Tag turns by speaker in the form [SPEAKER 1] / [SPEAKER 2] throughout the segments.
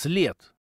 [SPEAKER 1] след.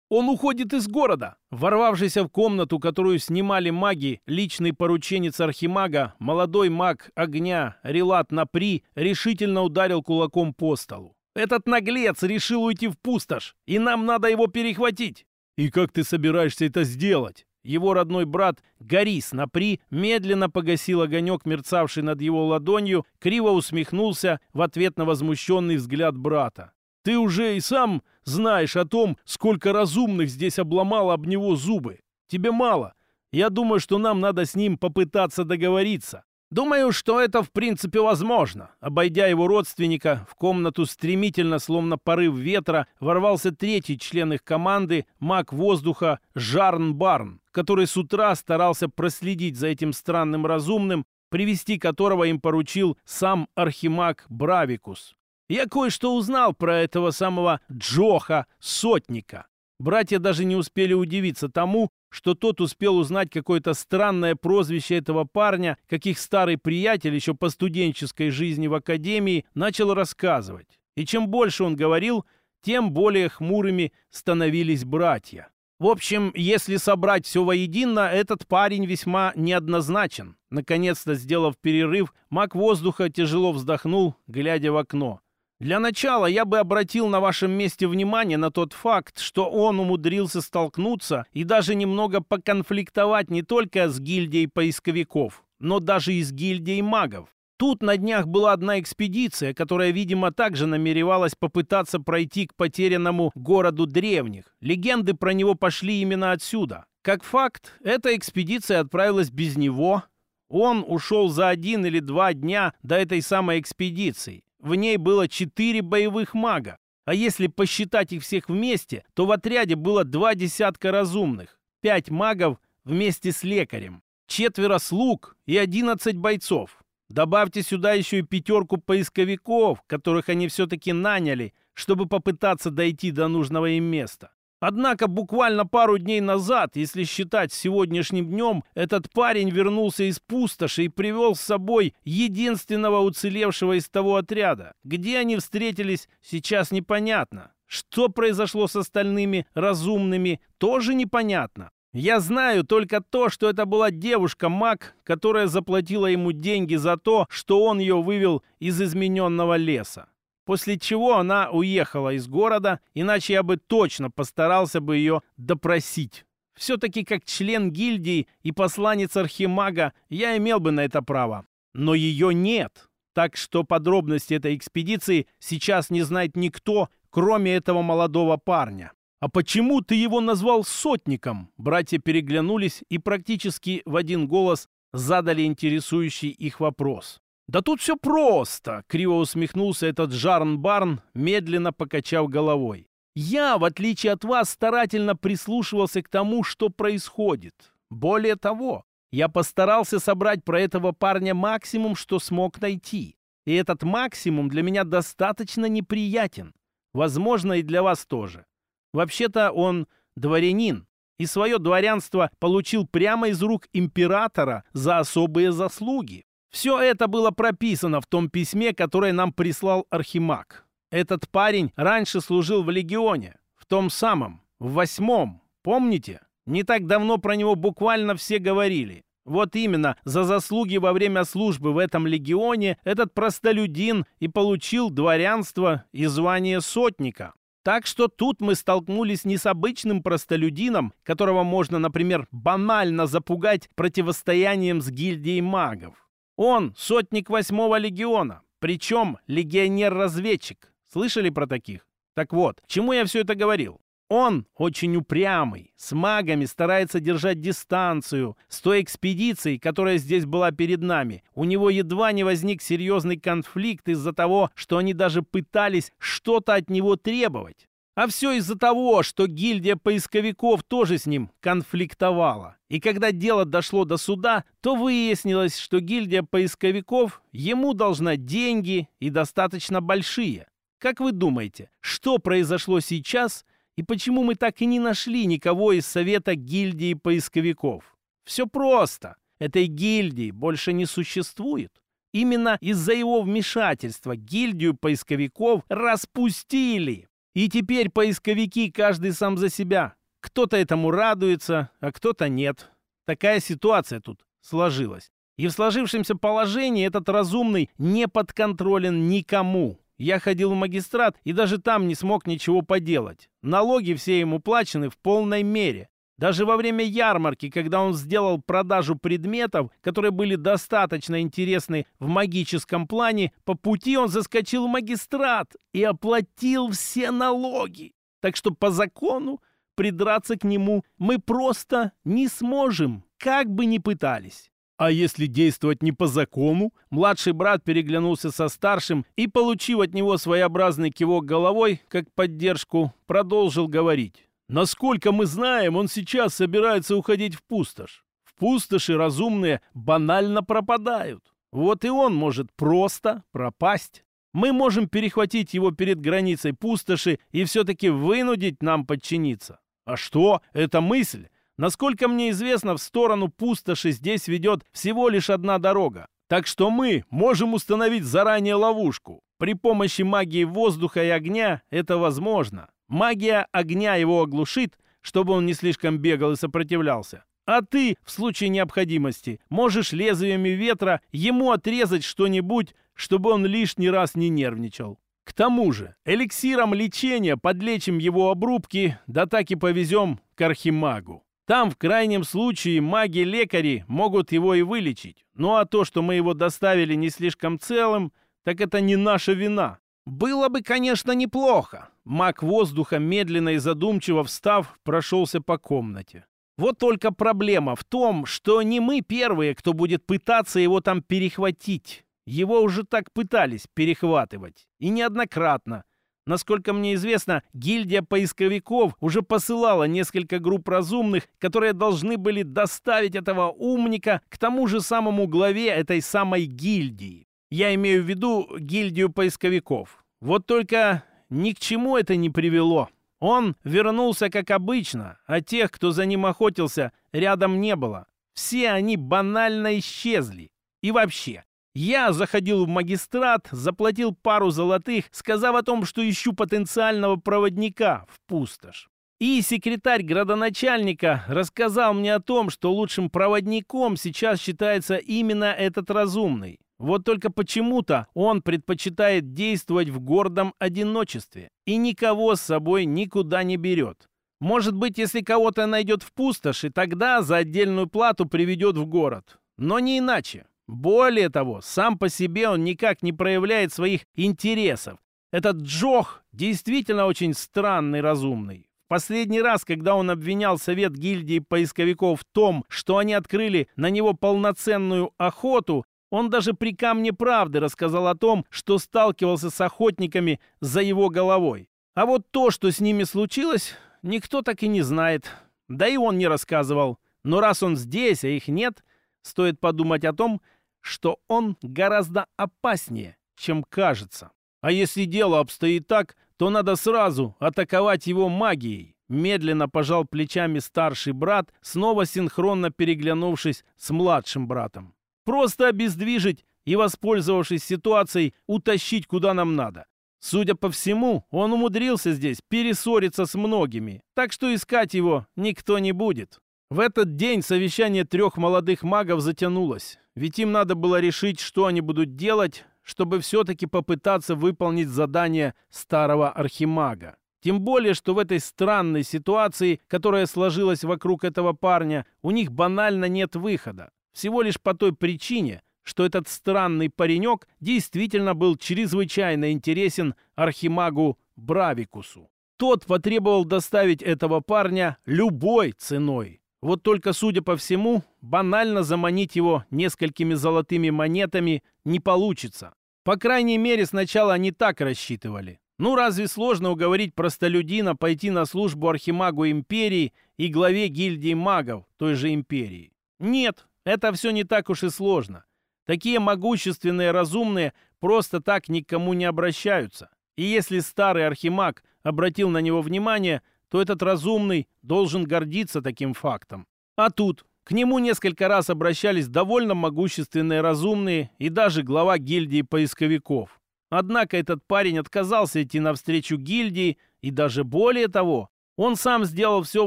[SPEAKER 1] Он уходит из города. Ворвавшийся в комнату, которую снимали маги, личный порученец архимага, молодой маг огня Релат Напри решительно ударил кулаком по столу. «Этот наглец решил уйти в пустошь, и нам надо его перехватить!» «И как ты собираешься это сделать?» Его родной брат Горис Напри медленно погасил огонек, мерцавший над его ладонью, криво усмехнулся в ответ на возмущенный взгляд брата. Ты уже и сам знаешь о том, сколько разумных здесь обломало об него зубы. Тебе мало. Я думаю, что нам надо с ним попытаться договориться. Думаю, что это в принципе возможно. Обойдя его родственника, в комнату стремительно, словно порыв ветра, ворвался третий член их команды, маг воздуха Жарн Барн, который с утра старался проследить за этим странным разумным, привести которого им поручил сам архимаг Бравикус. Я кое-что узнал про этого самого Джоха Сотника. Братья даже не успели удивиться тому, что тот успел узнать какое-то странное прозвище этого парня, каких старый приятель еще по студенческой жизни в академии начал рассказывать. И чем больше он говорил, тем более хмурыми становились братья. В общем, если собрать все воедино, этот парень весьма неоднозначен. Наконец-то, сделав перерыв, маг воздуха тяжело вздохнул, глядя в окно. Для начала я бы обратил на вашем месте внимание на тот факт, что он умудрился столкнуться и даже немного поконфликтовать не только с гильдией поисковиков, но даже и с гильдией магов. Тут на днях была одна экспедиция, которая, видимо, также намеревалась попытаться пройти к потерянному городу древних. Легенды про него пошли именно отсюда. Как факт, эта экспедиция отправилась без него. Он ушел за один или два дня до этой самой экспедиции. В ней было четыре боевых мага. А если посчитать их всех вместе, то в отряде было два десятка разумных, пять магов вместе с лекарем, четверо слуг и одиннадцать бойцов. Добавьте сюда еще и пятерку поисковиков, которых они все-таки наняли, чтобы попытаться дойти до нужного им места. Однако буквально пару дней назад, если считать сегодняшним днем, этот парень вернулся из пустоши и привел с собой единственного уцелевшего из того отряда. Где они встретились, сейчас непонятно. Что произошло с остальными разумными, тоже непонятно. Я знаю только то, что это была девушка-маг, которая заплатила ему деньги за то, что он ее вывел из измененного леса. После чего она уехала из города, иначе я бы точно постарался бы ее допросить. Все-таки как член гильдии и посланец Архимага я имел бы на это право. Но ее нет. Так что подробности этой экспедиции сейчас не знает никто, кроме этого молодого парня. «А почему ты его назвал сотником?» Братья переглянулись и практически в один голос задали интересующий их вопрос. «Да тут все просто!» — криво усмехнулся этот Жарн Барн, медленно покачав головой. «Я, в отличие от вас, старательно прислушивался к тому, что происходит. Более того, я постарался собрать про этого парня максимум, что смог найти. И этот максимум для меня достаточно неприятен. Возможно, и для вас тоже. Вообще-то он дворянин, и свое дворянство получил прямо из рук императора за особые заслуги. Все это было прописано в том письме, которое нам прислал Архимаг. Этот парень раньше служил в легионе, в том самом, в восьмом, помните? Не так давно про него буквально все говорили. Вот именно за заслуги во время службы в этом легионе этот простолюдин и получил дворянство и звание сотника. Так что тут мы столкнулись не с обычным простолюдином, которого можно, например, банально запугать противостоянием с гильдией магов. Он сотник восьмого легиона, причем легионер-разведчик. Слышали про таких? Так вот, чему я все это говорил? Он очень упрямый, с магами старается держать дистанцию. С той экспедицией, которая здесь была перед нами, у него едва не возник серьезный конфликт из-за того, что они даже пытались что-то от него требовать. А все из-за того, что гильдия поисковиков тоже с ним конфликтовала. И когда дело дошло до суда, то выяснилось, что гильдия поисковиков ему должна деньги и достаточно большие. Как вы думаете, что произошло сейчас и почему мы так и не нашли никого из совета гильдии поисковиков? Все просто. Этой гильдии больше не существует. Именно из-за его вмешательства гильдию поисковиков распустили. И теперь поисковики каждый сам за себя. Кто-то этому радуется, а кто-то нет. Такая ситуация тут сложилась. И в сложившемся положении этот разумный не подконтролен никому. Я ходил в магистрат и даже там не смог ничего поделать. Налоги все ему плачены в полной мере. Даже во время ярмарки, когда он сделал продажу предметов, которые были достаточно интересны в магическом плане, по пути он заскочил в магистрат и оплатил все налоги. Так что по закону придраться к нему мы просто не сможем, как бы ни пытались. А если действовать не по закону? Младший брат переглянулся со старшим и, получив от него своеобразный кивок головой, как поддержку, продолжил говорить. Насколько мы знаем, он сейчас собирается уходить в пустошь. В пустоши разумные банально пропадают. Вот и он может просто пропасть. Мы можем перехватить его перед границей пустоши и все-таки вынудить нам подчиниться. А что? Это мысль. Насколько мне известно, в сторону пустоши здесь ведет всего лишь одна дорога. Так что мы можем установить заранее ловушку. При помощи магии воздуха и огня это возможно. Магия огня его оглушит, чтобы он не слишком бегал и сопротивлялся. А ты, в случае необходимости, можешь лезвиями ветра ему отрезать что-нибудь, чтобы он лишний раз не нервничал. К тому же, эликсиром лечения подлечим его обрубки, да так и повезем к архимагу. Там, в крайнем случае, маги-лекари могут его и вылечить. Ну а то, что мы его доставили не слишком целым, так это не наша вина. Было бы, конечно, неплохо. Маг воздуха, медленно и задумчиво встав, прошелся по комнате. Вот только проблема в том, что не мы первые, кто будет пытаться его там перехватить. Его уже так пытались перехватывать. И неоднократно. Насколько мне известно, гильдия поисковиков уже посылала несколько групп разумных, которые должны были доставить этого умника к тому же самому главе этой самой гильдии. Я имею в виду гильдию поисковиков. Вот только ни к чему это не привело. Он вернулся как обычно, а тех, кто за ним охотился, рядом не было. Все они банально исчезли. И вообще, я заходил в магистрат, заплатил пару золотых, сказав о том, что ищу потенциального проводника в пустошь. И секретарь градоначальника рассказал мне о том, что лучшим проводником сейчас считается именно этот разумный. Вот только почему-то он предпочитает действовать в гордом одиночестве и никого с собой никуда не берет. Может быть, если кого-то найдет в пустоши, тогда за отдельную плату приведет в город. Но не иначе. Более того, сам по себе он никак не проявляет своих интересов. Этот Джох действительно очень странный разумный. Последний раз, когда он обвинял совет гильдии поисковиков в том, что они открыли на него полноценную охоту, он даже при камне правды рассказал о том, что сталкивался с охотниками за его головой. А вот то, что с ними случилось, никто так и не знает. Да и он не рассказывал. Но раз он здесь, а их нет, стоит подумать о том, что он гораздо опаснее, чем кажется. А если дело обстоит так, то надо сразу атаковать его магией. Медленно пожал плечами старший брат, снова синхронно переглянувшись с младшим братом. Просто обездвижить и, воспользовавшись ситуацией, утащить куда нам надо. Судя по всему, он умудрился здесь перессориться с многими, так что искать его никто не будет. В этот день совещание трех молодых магов затянулось, ведь им надо было решить, что они будут делать, чтобы все-таки попытаться выполнить задание старого архимага. Тем более, что в этой странной ситуации, которая сложилась вокруг этого парня, у них банально нет выхода. Всего лишь по той причине, что этот странный паренек действительно был чрезвычайно интересен архимагу Бравикусу. Тот потребовал доставить этого парня любой ценой. Вот только, судя по всему, банально заманить его несколькими золотыми монетами не получится. По крайней мере, сначала они так рассчитывали. Ну разве сложно уговорить простолюдина пойти на службу архимагу империи и главе гильдии магов той же империи? Нет, это все не так уж и сложно. Такие могущественные разумные просто так никому не обращаются. И если старый архимаг обратил на него внимание, то этот разумный должен гордиться таким фактом. А тут к нему несколько раз обращались довольно могущественные разумные и даже глава гильдии поисковиков. Однако этот парень отказался идти навстречу гильдии И даже более того, он сам сделал все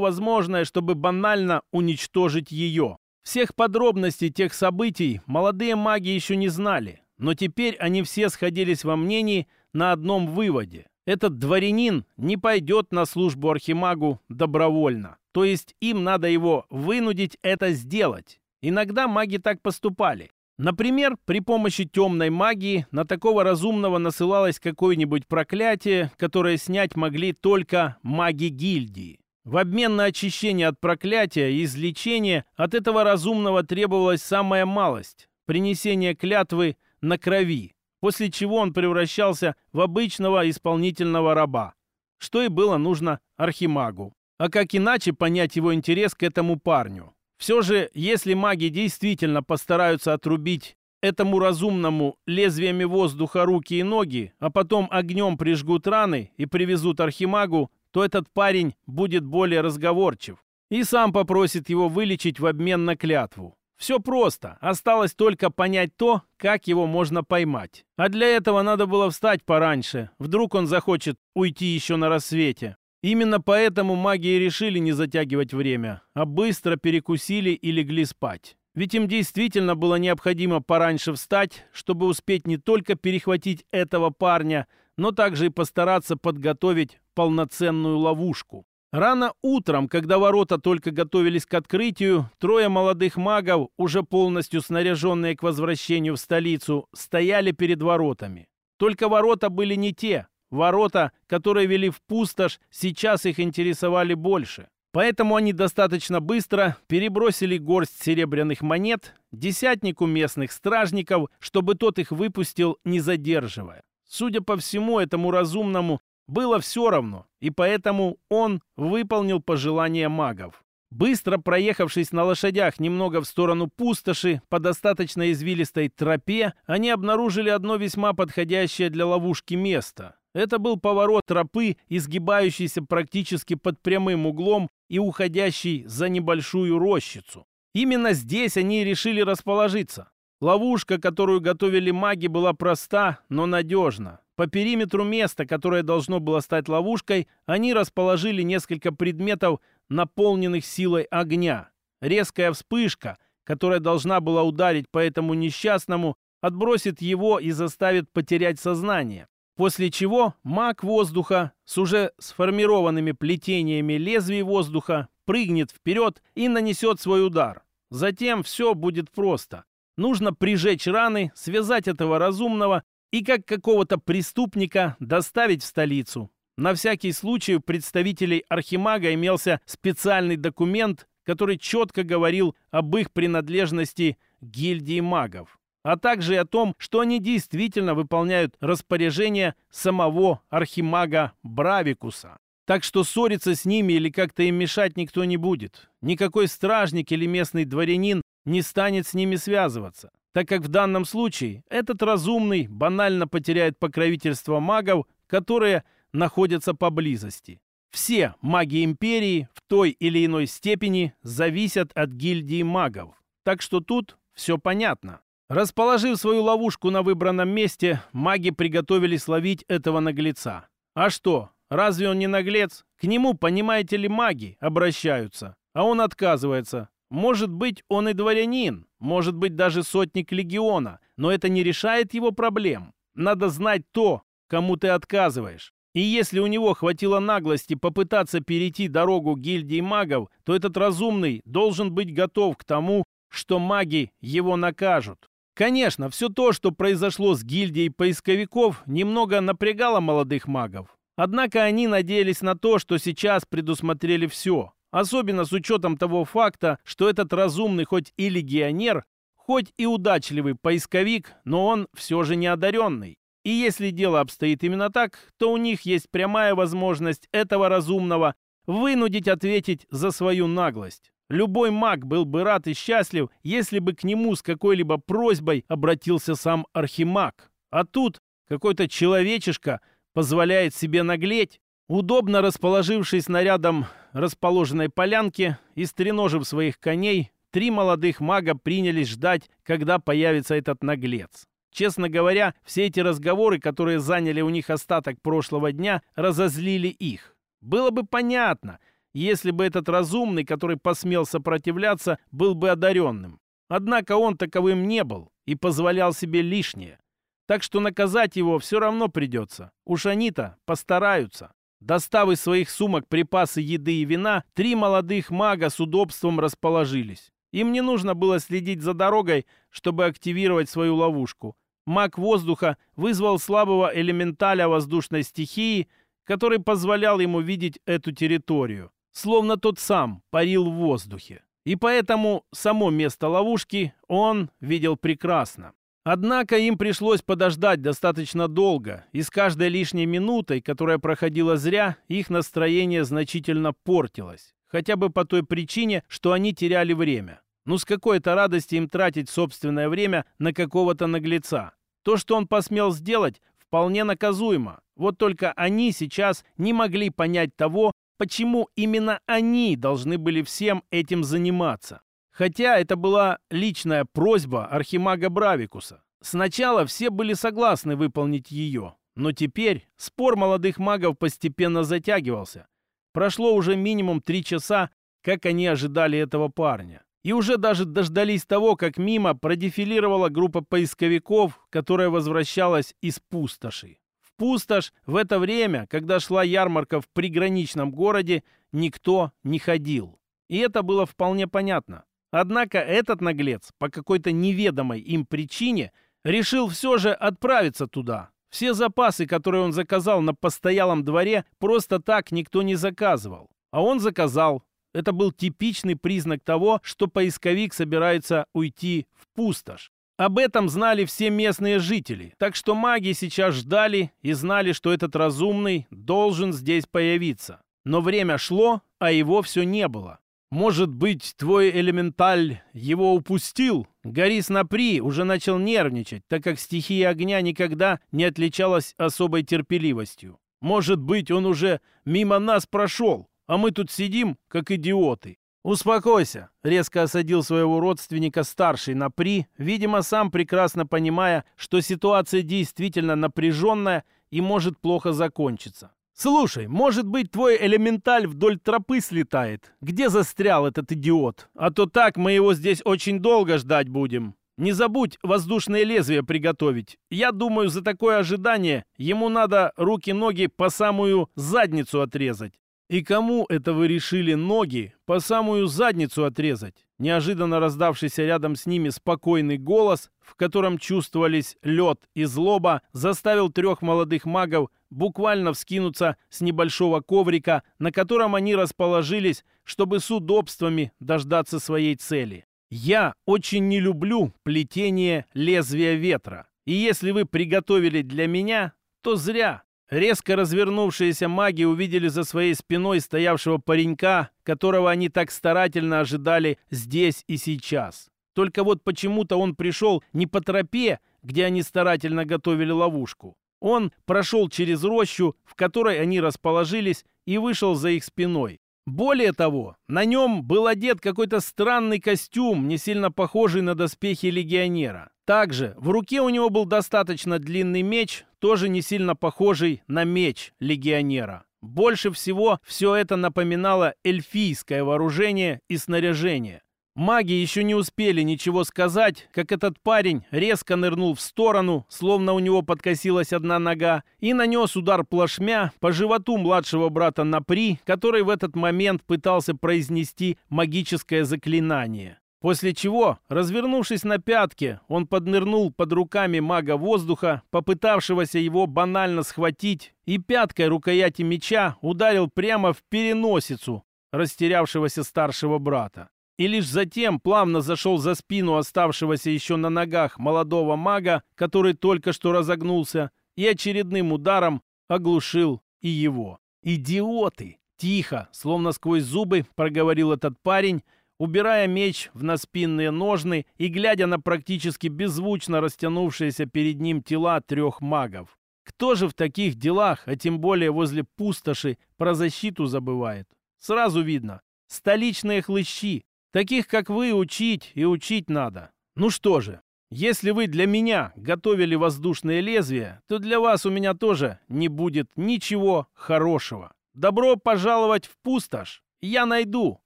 [SPEAKER 1] возможное, чтобы банально уничтожить ее. Всех подробностей тех событий молодые маги еще не знали, но теперь они все сходились во мнении на одном выводе. Этот дворянин не пойдет на службу архимагу добровольно. То есть им надо его вынудить это сделать. Иногда маги так поступали. Например, при помощи темной магии на такого разумного насылалось какое-нибудь проклятие, которое снять могли только маги гильдии. В обмен на очищение от проклятия и излечение от этого разумного требовалась самая малость – принесение клятвы на крови, после чего он превращался в обычного исполнительного раба, что и было нужно архимагу. А как иначе понять его интерес к этому парню? Все же, если маги действительно постараются отрубить этому разумному лезвиями воздуха руки и ноги, а потом огнем прижгут раны и привезут архимагу, то этот парень будет более разговорчив и сам попросит его вылечить в обмен на клятву. Все просто, осталось только понять то, как его можно поймать. А для этого надо было встать пораньше, вдруг он захочет уйти еще на рассвете. Именно поэтому маги и решили не затягивать время, а быстро перекусили и легли спать. Ведь им действительно было необходимо пораньше встать, чтобы успеть не только перехватить этого парня, но также и постараться подготовить полноценную ловушку. Рано утром, когда ворота только готовились к открытию, трое молодых магов, уже полностью снаряженные к возвращению в столицу, стояли перед воротами. Только ворота были не те, Ворота, которые вели в пустошь, сейчас их интересовали больше. Поэтому они достаточно быстро перебросили горсть серебряных монет десятнику местных стражников, чтобы тот их выпустил, не задерживая. Судя по всему, этому разумному было все равно, и поэтому он выполнил пожелания магов. Быстро проехавшись на лошадях немного в сторону пустоши по достаточно извилистой тропе, они обнаружили одно весьма подходящее для ловушки место. Это был поворот тропы, изгибающийся практически под прямым углом и уходящий за небольшую рощицу. Именно здесь они решили расположиться. Ловушка, которую готовили маги, была проста, но надежна. По периметру места, которое должно было стать ловушкой, они расположили несколько предметов, наполненных силой огня. Резкая вспышка, которая должна была ударить по этому несчастному, отбросит его и заставит потерять сознание. После чего маг воздуха с уже сформированными плетениями лезвий воздуха прыгнет вперед и нанесет свой удар. Затем все будет просто. Нужно прижечь раны, связать этого разумного и как какого-то преступника доставить в столицу. На всякий случай у представителей Архимага имелся специальный документ, который четко говорил об их принадлежности гильдии магов а также и о том, что они действительно выполняют распоряжение самого архимага Бравикуса. Так что ссориться с ними или как-то им мешать никто не будет. Никакой стражник или местный дворянин не станет с ними связываться, так как в данном случае этот разумный банально потеряет покровительство магов, которые находятся поблизости. Все маги империи в той или иной степени зависят от гильдии магов. Так что тут все понятно. Расположив свою ловушку на выбранном месте, маги приготовились ловить этого наглеца. А что, разве он не наглец? К нему, понимаете ли, маги обращаются, а он отказывается. Может быть, он и дворянин, может быть, даже сотник легиона, но это не решает его проблем. Надо знать то, кому ты отказываешь. И если у него хватило наглости попытаться перейти дорогу гильдии магов, то этот разумный должен быть готов к тому, что маги его накажут. Конечно, все то, что произошло с гильдией поисковиков, немного напрягало молодых магов. Однако они надеялись на то, что сейчас предусмотрели все. Особенно с учетом того факта, что этот разумный хоть и легионер, хоть и удачливый поисковик, но он все же не одаренный. И если дело обстоит именно так, то у них есть прямая возможность этого разумного вынудить ответить за свою наглость. Любой маг был бы рад и счастлив, если бы к нему с какой-либо просьбой обратился сам архимаг. А тут какой-то человечишка позволяет себе наглеть. Удобно расположившись на рядом расположенной полянке и стреножив своих коней, три молодых мага принялись ждать, когда появится этот наглец. Честно говоря, все эти разговоры, которые заняли у них остаток прошлого дня, разозлили их. Было бы понятно, если бы этот разумный, который посмел сопротивляться, был бы одаренным. Однако он таковым не был и позволял себе лишнее. Так что наказать его все равно придется. Уж они-то постараются. Достав из своих сумок припасы еды и вина, три молодых мага с удобством расположились. Им не нужно было следить за дорогой, чтобы активировать свою ловушку. Маг воздуха вызвал слабого элементаля воздушной стихии, который позволял ему видеть эту территорию, словно тот сам парил в воздухе. И поэтому само место ловушки он видел прекрасно. Однако им пришлось подождать достаточно долго, и с каждой лишней минутой, которая проходила зря, их настроение значительно портилось. Хотя бы по той причине, что они теряли время. Ну с какой-то радости им тратить собственное время на какого-то наглеца. То, что он посмел сделать, вполне наказуемо. Вот только они сейчас не могли понять того, почему именно они должны были всем этим заниматься. Хотя это была личная просьба архимага Бравикуса. Сначала все были согласны выполнить ее, но теперь спор молодых магов постепенно затягивался. Прошло уже минимум три часа, как они ожидали этого парня. И уже даже дождались того, как мимо продефилировала группа поисковиков, которая возвращалась из пустоши. В пустошь в это время, когда шла ярмарка в приграничном городе, никто не ходил. И это было вполне понятно. Однако этот наглец по какой-то неведомой им причине решил все же отправиться туда. Все запасы, которые он заказал на постоялом дворе, просто так никто не заказывал. А он заказал. Это был типичный признак того, что поисковик собирается уйти в пустошь. Об этом знали все местные жители, так что маги сейчас ждали и знали, что этот разумный должен здесь появиться. Но время шло, а его все не было. Может быть, твой элементаль его упустил? Горис Напри уже начал нервничать, так как стихия огня никогда не отличалась особой терпеливостью. Может быть, он уже мимо нас прошел, а мы тут сидим, как идиоты. «Успокойся», — резко осадил своего родственника старший Напри, видимо, сам прекрасно понимая, что ситуация действительно напряженная и может плохо закончиться. «Слушай, может быть, твой элементаль вдоль тропы слетает? Где застрял этот идиот? А то так мы его здесь очень долго ждать будем. Не забудь воздушное лезвие приготовить. Я думаю, за такое ожидание ему надо руки-ноги по самую задницу отрезать. «И кому это вы решили ноги по самую задницу отрезать?» Неожиданно раздавшийся рядом с ними спокойный голос, в котором чувствовались лед и злоба, заставил трех молодых магов буквально вскинуться с небольшого коврика, на котором они расположились, чтобы с удобствами дождаться своей цели. «Я очень не люблю плетение лезвия ветра, и если вы приготовили для меня, то зря». Резко развернувшиеся маги увидели за своей спиной стоявшего паренька, которого они так старательно ожидали здесь и сейчас. Только вот почему-то он пришел не по тропе, где они старательно готовили ловушку. Он прошел через рощу, в которой они расположились, и вышел за их спиной. Более того, на нем был одет какой-то странный костюм, не сильно похожий на доспехи легионера. Также в руке у него был достаточно длинный меч, тоже не сильно похожий на меч легионера. Больше всего все это напоминало эльфийское вооружение и снаряжение. Маги еще не успели ничего сказать, как этот парень резко нырнул в сторону, словно у него подкосилась одна нога, и нанес удар плашмя по животу младшего брата Напри, который в этот момент пытался произнести магическое заклинание. После чего, развернувшись на пятке, он поднырнул под руками мага воздуха, попытавшегося его банально схватить, и пяткой рукояти меча ударил прямо в переносицу растерявшегося старшего брата. И лишь затем плавно зашел за спину оставшегося еще на ногах молодого мага, который только что разогнулся, и очередным ударом оглушил и его. «Идиоты!» Тихо, словно сквозь зубы, проговорил этот парень, убирая меч в наспинные ножны и глядя на практически беззвучно растянувшиеся перед ним тела трех магов. Кто же в таких делах, а тем более возле пустоши, про защиту забывает? Сразу видно. Столичные хлыщи. Таких, как вы, учить и учить надо. Ну что же, Если вы для меня готовили воздушное лезвие, то для вас у меня тоже не будет ничего хорошего. Добро пожаловать в пустошь. Я найду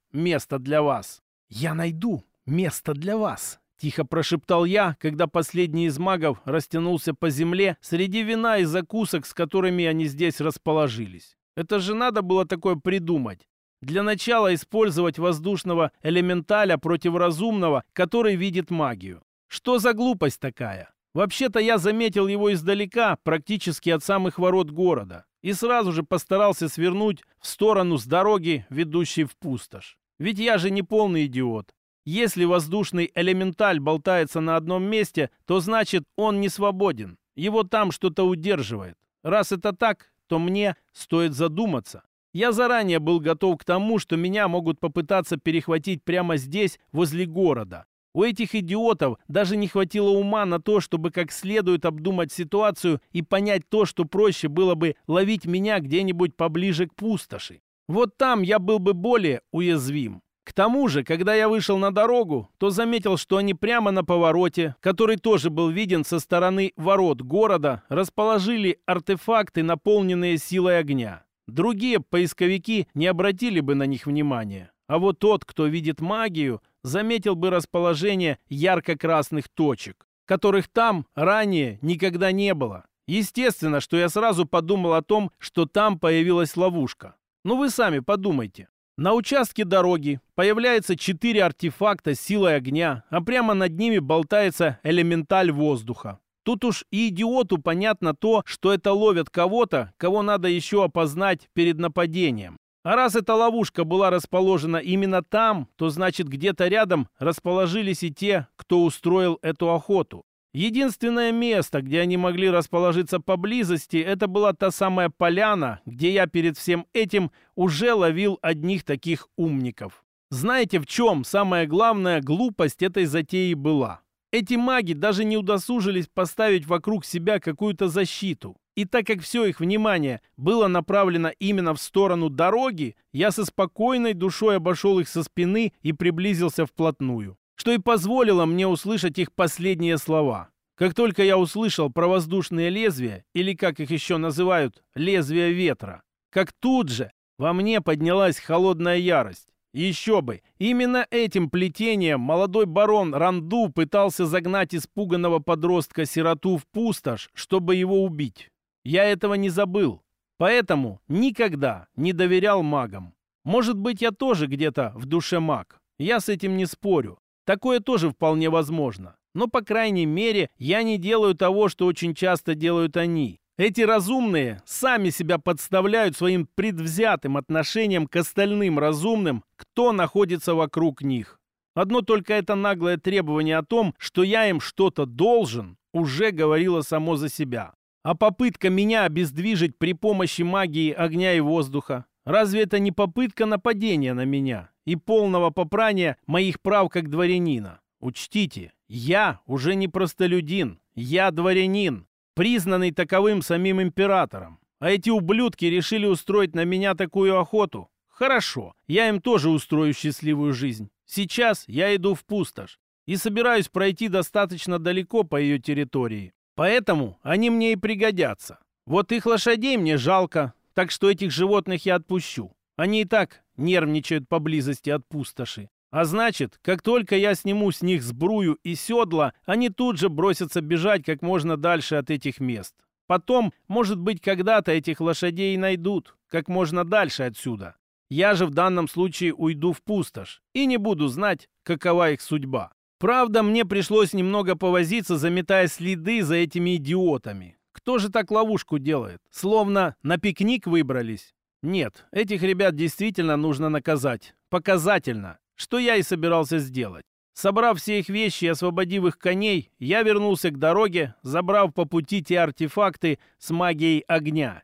[SPEAKER 1] место для вас. Я найду место для вас. Тихо прошептал я, когда последний из магов растянулся по земле среди вина и закусок, с которыми они здесь расположились. Это же надо было такое придумать. Для начала использовать воздушного элементаля против разумного, который видит магию. Что за глупость такая? Вообще-то я заметил его издалека, практически от самых ворот города, и сразу же постарался свернуть в сторону с дороги, ведущей в пустошь. Ведь я же не полный идиот. Если воздушный элементаль болтается на одном месте, то значит он не свободен. Его там что-то удерживает. Раз это так, то мне стоит задуматься. Я заранее был готов к тому, что меня могут попытаться перехватить прямо здесь, возле города. У этих идиотов даже не хватило ума на то, чтобы как следует обдумать ситуацию и понять то, что проще было бы ловить меня где-нибудь поближе к пустоши. Вот там я был бы более уязвим. К тому же, когда я вышел на дорогу, то заметил, что они прямо на повороте, который тоже был виден со стороны ворот города, расположили артефакты, наполненные силой огня. Другие поисковики не обратили бы на них внимания. А вот тот, кто видит магию, заметил бы расположение ярко-красных точек, которых там ранее никогда не было. Естественно, что я сразу подумал о том, что там появилась ловушка. Ну вы сами подумайте. На участке дороги появляется четыре артефакта с силой огня, а прямо над ними болтается элементаль воздуха. Тут уж и идиоту понятно то, что это ловят кого-то, кого надо еще опознать перед нападением. А раз эта ловушка была расположена именно там, то значит где-то рядом расположились и те, кто устроил эту охоту. Единственное место, где они могли расположиться поблизости, это была та самая поляна, где я перед всем этим уже ловил одних таких умников. Знаете, в чем самая главная глупость этой затеи была? Эти маги даже не удосужились поставить вокруг себя какую-то защиту. И так как все их внимание было направлено именно в сторону дороги, я со спокойной душой обошел их со спины и приблизился вплотную, что и позволило мне услышать их последние слова. Как только я услышал про воздушные лезвия, или как их еще называют, лезвия ветра, как тут же во мне поднялась холодная ярость. Еще бы! Именно этим плетением молодой барон Ранду пытался загнать испуганного подростка-сироту в пустошь, чтобы его убить. Я этого не забыл. Поэтому никогда не доверял магам. Может быть, я тоже где-то в душе маг. Я с этим не спорю. Такое тоже вполне возможно. Но, по крайней мере, я не делаю того, что очень часто делают они. Эти разумные сами себя подставляют своим предвзятым отношением к остальным разумным, кто находится вокруг них. Одно только это наглое требование о том, что я им что-то должен, уже говорило само за себя. А попытка меня обездвижить при помощи магии огня и воздуха, разве это не попытка нападения на меня и полного попрания моих прав как дворянина? Учтите, я уже не простолюдин, я дворянин, признанный таковым самим императором. А эти ублюдки решили устроить на меня такую охоту. Хорошо, я им тоже устрою счастливую жизнь. Сейчас я иду в пустошь и собираюсь пройти достаточно далеко по ее территории. Поэтому они мне и пригодятся. Вот их лошадей мне жалко, так что этих животных я отпущу. Они и так нервничают поблизости от пустоши. А значит, как только я сниму с них сбрую и седла, они тут же бросятся бежать как можно дальше от этих мест. Потом, может быть, когда-то этих лошадей найдут, как можно дальше отсюда. Я же в данном случае уйду в пустошь и не буду знать, какова их судьба. Правда, мне пришлось немного повозиться, заметая следы за этими идиотами. Кто же так ловушку делает? Словно на пикник выбрались? Нет, этих ребят действительно нужно наказать. Показательно, что я и собирался сделать. Собрав все их вещи и освободив их коней, я вернулся к дороге, забрав по пути те артефакты с магией огня.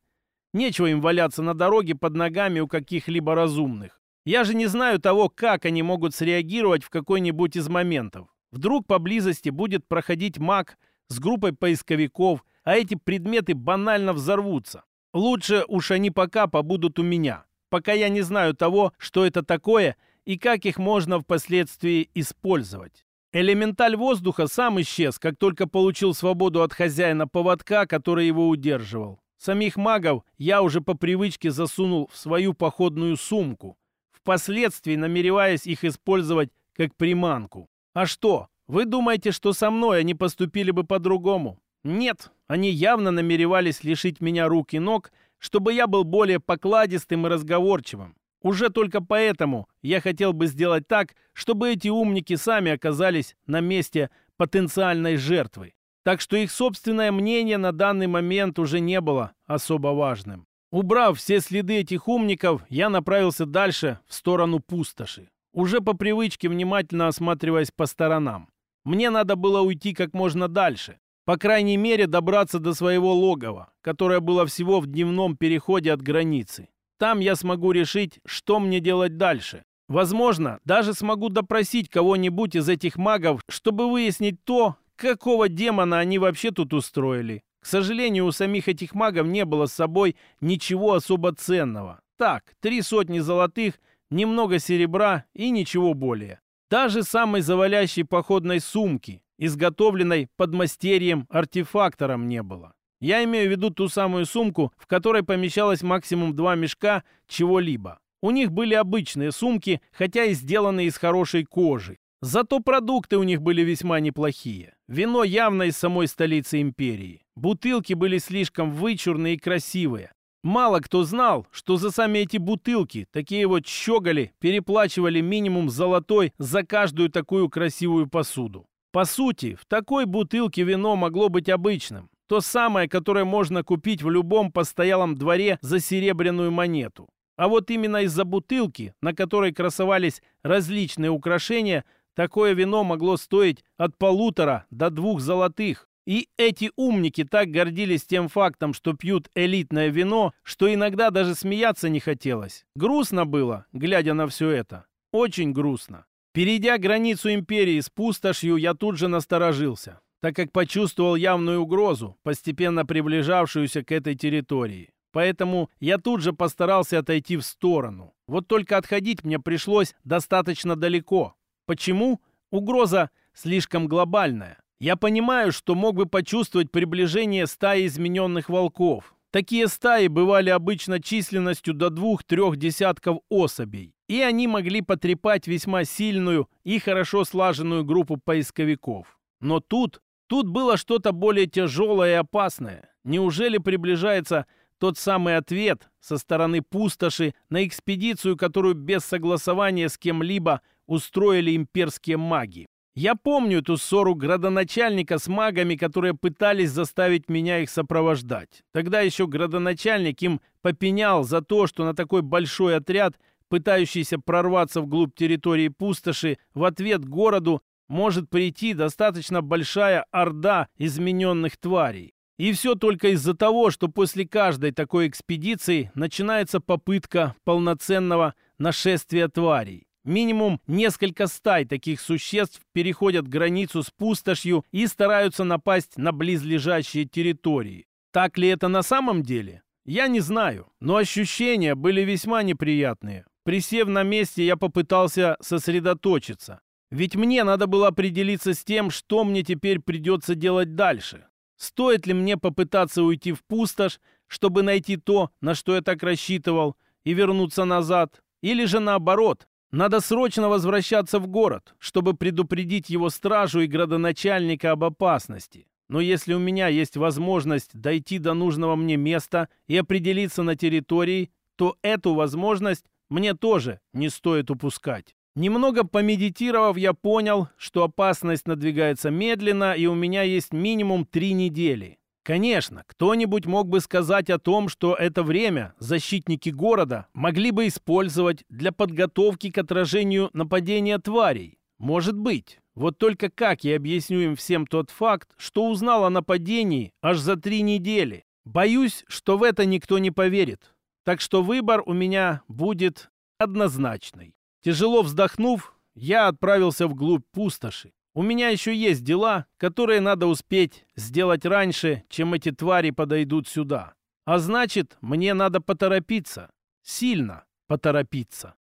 [SPEAKER 1] Нечего им валяться на дороге под ногами у каких-либо разумных. Я же не знаю того, как они могут среагировать в какой-нибудь из моментов. Вдруг поблизости будет проходить маг с группой поисковиков, а эти предметы банально взорвутся. Лучше уж они пока побудут у меня, пока я не знаю того, что это такое и как их можно впоследствии использовать. Элементаль воздуха сам исчез, как только получил свободу от хозяина поводка, который его удерживал. Самих магов я уже по привычке засунул в свою походную сумку, впоследствии намереваясь их использовать как приманку. А что, вы думаете, что со мной они поступили бы по-другому? Нет, они явно намеревались лишить меня рук и ног, чтобы я был более покладистым и разговорчивым. Уже только поэтому я хотел бы сделать так, чтобы эти умники сами оказались на месте потенциальной жертвы. Так что их собственное мнение на данный момент уже не было особо важным. Убрав все следы этих умников, я направился дальше, в сторону пустоши. Уже по привычке внимательно осматриваясь по сторонам. Мне надо было уйти как можно дальше. По крайней мере, добраться до своего логова, которое было всего в дневном переходе от границы. Там я смогу решить, что мне делать дальше. Возможно, даже смогу допросить кого-нибудь из этих магов, чтобы выяснить то, какого демона они вообще тут устроили. К сожалению, у самих этих магов не было с собой ничего особо ценного. Так, три сотни золотых, немного серебра и ничего более. Даже самой завалящей походной сумки, изготовленной подмастерьем-артефактором, не было. Я имею в виду ту самую сумку, в которой помещалось максимум два мешка чего-либо. У них были обычные сумки, хотя и сделанные из хорошей кожи. Зато продукты у них были весьма неплохие. Вино явно из самой столицы империи. Бутылки были слишком вычурные и красивые. Мало кто знал, что за сами эти бутылки такие вот щеголи переплачивали минимум золотой за каждую такую красивую посуду. По сути, в такой бутылке вино могло быть обычным. То самое, которое можно купить в любом постоялом дворе за серебряную монету. А вот именно из-за бутылки, на которой красовались различные украшения, такое вино могло стоить от полутора до двух золотых. И эти умники так гордились тем фактом, что пьют элитное вино, что иногда даже смеяться не хотелось. Грустно было, глядя на все это. Очень грустно. Перейдя границу империи с пустошью, я тут же насторожился так как почувствовал явную угрозу, постепенно приближавшуюся к этой территории. Поэтому я тут же постарался отойти в сторону. Вот только отходить мне пришлось достаточно далеко. Почему? Угроза слишком глобальная. Я понимаю, что мог бы почувствовать приближение стаи измененных волков. Такие стаи бывали обычно численностью до двух-трех десятков особей. И они могли потрепать весьма сильную и хорошо слаженную группу поисковиков. Но тут Тут было что-то более тяжелое и опасное. Неужели приближается тот самый ответ со стороны пустоши на экспедицию, которую без согласования с кем-либо устроили имперские маги? Я помню эту ссору градоначальника с магами, которые пытались заставить меня их сопровождать. Тогда еще градоначальник им попенял за то, что на такой большой отряд, пытающийся прорваться вглубь территории пустоши, в ответ городу может прийти достаточно большая орда измененных тварей. И все только из-за того, что после каждой такой экспедиции начинается попытка полноценного нашествия тварей. Минимум несколько стай таких существ переходят границу с пустошью и стараются напасть на близлежащие территории. Так ли это на самом деле? Я не знаю, но ощущения были весьма неприятные. Присев на месте, я попытался сосредоточиться. Ведь мне надо было определиться с тем, что мне теперь придется делать дальше. Стоит ли мне попытаться уйти в пустошь, чтобы найти то, на что я так рассчитывал, и вернуться назад? Или же наоборот, надо срочно возвращаться в город, чтобы предупредить его стражу и градоначальника об опасности. Но если у меня есть возможность дойти до нужного мне места и определиться на территории, то эту возможность мне тоже не стоит упускать. Немного помедитировав, я понял, что опасность надвигается медленно, и у меня есть минимум три недели. Конечно, кто-нибудь мог бы сказать о том, что это время защитники города могли бы использовать для подготовки к отражению нападения тварей. Может быть. Вот только как я объясню им всем тот факт, что узнал о нападении аж за три недели? Боюсь, что в это никто не поверит. Так что выбор у меня будет однозначный. Тяжело вздохнув, я отправился вглубь пустоши. У меня еще есть дела, которые надо успеть сделать раньше, чем эти твари подойдут сюда. А значит, мне надо поторопиться. Сильно поторопиться.